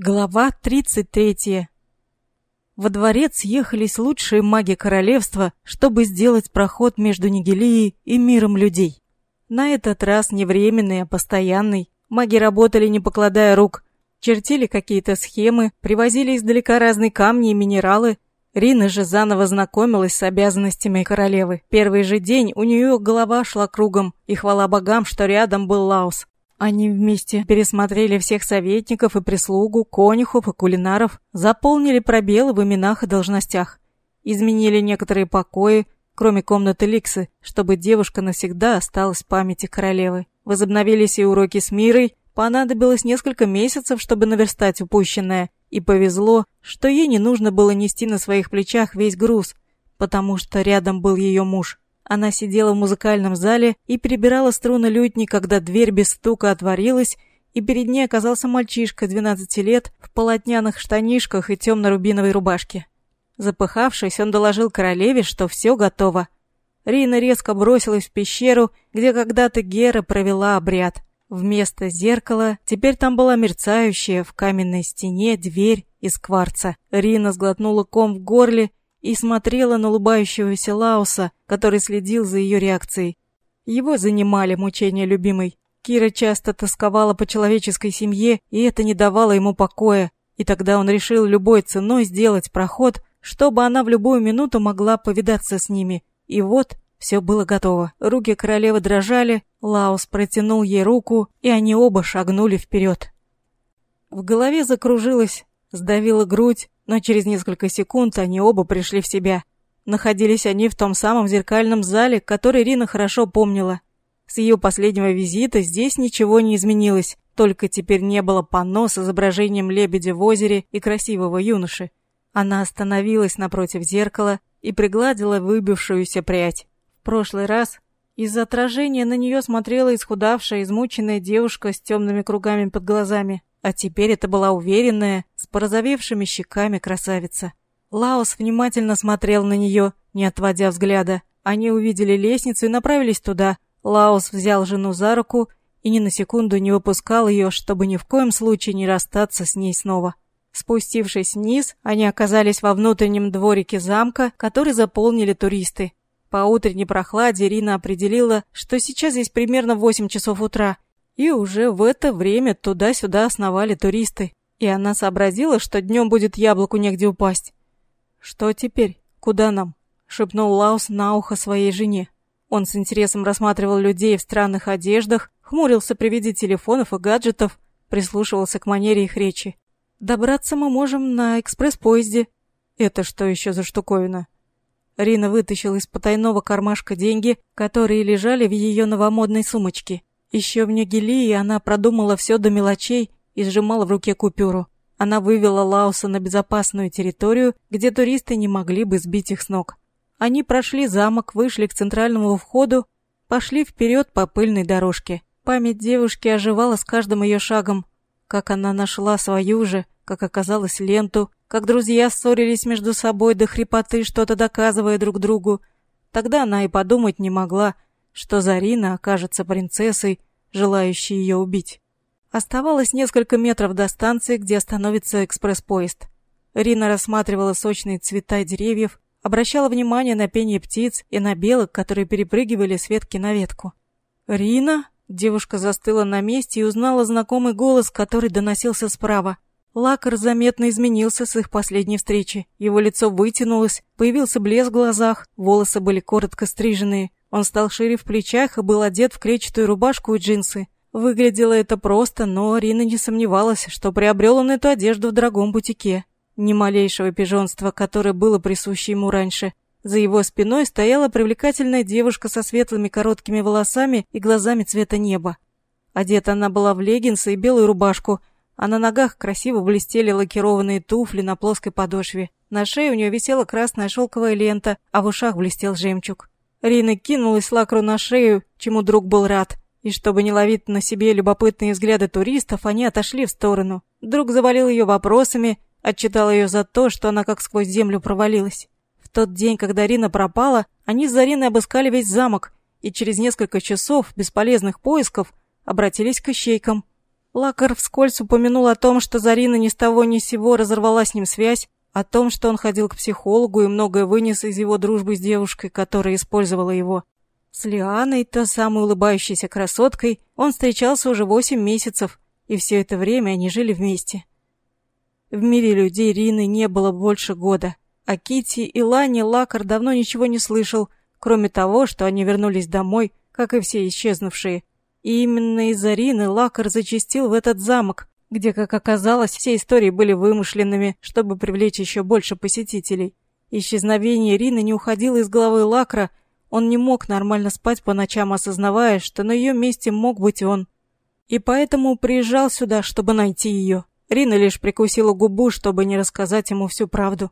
Глава 33. Во дворец ехались лучшие маги королевства, чтобы сделать проход между Нигелией и миром людей. На этот раз не временный, а постоянный. Маги работали не покладая рук, чертили какие-то схемы, привозили издалека разные камни и минералы. Рина же заново знакомилась с обязанностями королевы. Первый же день у нее голова шла кругом, и хвала богам, что рядом был Лаус. Они вместе пересмотрели всех советников и прислугу, конюхов и кулинаров, заполнили пробелы в именах и должностях, изменили некоторые покои, кроме комнаты Ликсы, чтобы девушка навсегда осталась в памяти королевы. Возобновились и уроки с Мирой, понадобилось несколько месяцев, чтобы наверстать упущенное, и повезло, что ей не нужно было нести на своих плечах весь груз, потому что рядом был ее муж. Она сидела в музыкальном зале и перебирала струны лютни, когда дверь без стука отворилась, и перед ней оказался мальчишка 12 лет в полотняных штанишках и темно-рубиновой рубашке. Запыхавшись, он доложил королеве, что все готово. Рина резко бросилась в пещеру, где когда-то Гера провела обряд. Вместо зеркала теперь там была мерцающая в каменной стене дверь из кварца. Рина сглотнула ком в горле и смотрела на улыбающегося Лауса, который следил за ее реакцией. Его занимали мучения любимой. Кира часто тосковала по человеческой семье, и это не давало ему покоя. И тогда он решил любой ценой сделать проход, чтобы она в любую минуту могла повидаться с ними. И вот все было готово. Руки королевы дрожали, Лаус протянул ей руку, и они оба шагнули вперед. В голове закружилось, сдавила грудь, но через несколько секунд они оба пришли в себя. Находились они в том самом зеркальном зале, который Рина хорошо помнила. С ее последнего визита здесь ничего не изменилось, только теперь не было панно с изображением лебедя в озере и красивого юноши. Она остановилась напротив зеркала и пригладила выбившуюся прядь. В прошлый раз из-за отражения на нее смотрела исхудавшая, измученная девушка с темными кругами под глазами. А теперь это была уверенная, порозовевшими щеками красавица. Лаос внимательно смотрел на нее, не отводя взгляда. Они увидели лестницу и направились туда. Лаос взял жену за руку и ни на секунду не выпускал ее, чтобы ни в коем случае не расстаться с ней снова. Спустившись вниз, они оказались во внутреннем дворике замка, который заполнили туристы. По утренней прохладе Рина определила, что сейчас здесь примерно 8 часов утра, и уже в это время туда-сюда основали туристы. И она сообразила, что днем будет яблоку негде упасть. «Что теперь? Куда нам?» — шепнул Лаус на ухо своей жене. Он с интересом рассматривал людей в странных одеждах, хмурился при виде телефонов и гаджетов, прислушивался к манере их речи. «Добраться мы можем на экспресс-поезде». «Это что еще за штуковина?» Рина вытащила из потайного кармашка деньги, которые лежали в ее новомодной сумочке. Еще в Нюгелии она продумала все до мелочей и сжимала в руке купюру. Она вывела Лауса на безопасную территорию, где туристы не могли бы сбить их с ног. Они прошли замок, вышли к центральному входу, пошли вперед по пыльной дорожке. Память девушки оживала с каждым ее шагом. Как она нашла свою же, как оказалось, ленту, как друзья ссорились между собой до хрипоты, что-то доказывая друг другу. Тогда она и подумать не могла, что Зарина окажется принцессой, желающей ее убить. Оставалось несколько метров до станции, где остановится экспресс-поезд. Рина рассматривала сочные цвета деревьев, обращала внимание на пение птиц и на белок, которые перепрыгивали с ветки на ветку. «Рина?» Девушка застыла на месте и узнала знакомый голос, который доносился справа. Лакар заметно изменился с их последней встречи. Его лицо вытянулось, появился блеск в глазах, волосы были коротко стриженные. Он стал шире в плечах и был одет в клетчатую рубашку и джинсы. Выглядело это просто, но Рина не сомневалась, что приобрел он эту одежду в дорогом бутике. Ни малейшего пижонства, которое было присуще ему раньше. За его спиной стояла привлекательная девушка со светлыми короткими волосами и глазами цвета неба. Одета она была в леггинсы и белую рубашку, а на ногах красиво блестели лакированные туфли на плоской подошве. На шее у нее висела красная шелковая лента, а в ушах блестел жемчуг. Рина кинулась Лакру на шею, чему друг был рад. И чтобы не ловить на себе любопытные взгляды туристов, они отошли в сторону. Друг завалил ее вопросами, отчитал ее за то, что она как сквозь землю провалилась. В тот день, когда Рина пропала, они с Зариной обыскали весь замок и через несколько часов бесполезных поисков обратились к ищейкам. Лакар вскользь упомянул о том, что Зарина ни с того ни с сего разорвала с ним связь, о том, что он ходил к психологу и многое вынес из его дружбы с девушкой, которая использовала его. С Лианой, та самой улыбающейся красоткой, он встречался уже восемь месяцев, и все это время они жили вместе. В мире людей Рины не было больше года. О Кити и Лане Лакар давно ничего не слышал, кроме того, что они вернулись домой, как и все исчезнувшие. И именно из-за Рины Лакар зачастил в этот замок, где, как оказалось, все истории были вымышленными, чтобы привлечь еще больше посетителей. Исчезновение Рины не уходило из головы Лакра, он не мог нормально спать по ночам, осознавая, что на ее месте мог быть он. И поэтому приезжал сюда, чтобы найти ее. Рина лишь прикусила губу, чтобы не рассказать ему всю правду.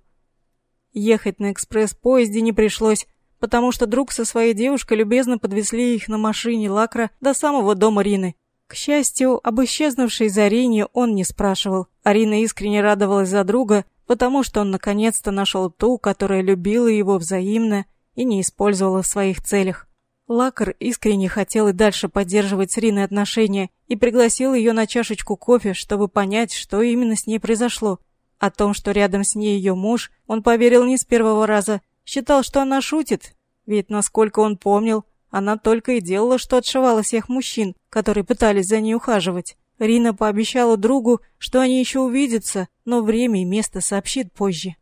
Ехать на экспресс-поезде не пришлось, потому что друг со своей девушкой любезно подвезли их на машине Лакра до самого дома Рины. К счастью, об исчезнувшей Зарине он не спрашивал. Арина искренне радовалась за друга, потому что он наконец-то нашел ту, которая любила его взаимно и не использовала в своих целях. Лакар искренне хотел и дальше поддерживать с Риной отношения и пригласил ее на чашечку кофе, чтобы понять, что именно с ней произошло. О том, что рядом с ней ее муж, он поверил не с первого раза. Считал, что она шутит, ведь, насколько он помнил, она только и делала, что отшивала всех мужчин, которые пытались за ней ухаживать. Рина пообещала другу, что они еще увидятся, но время и место сообщит позже.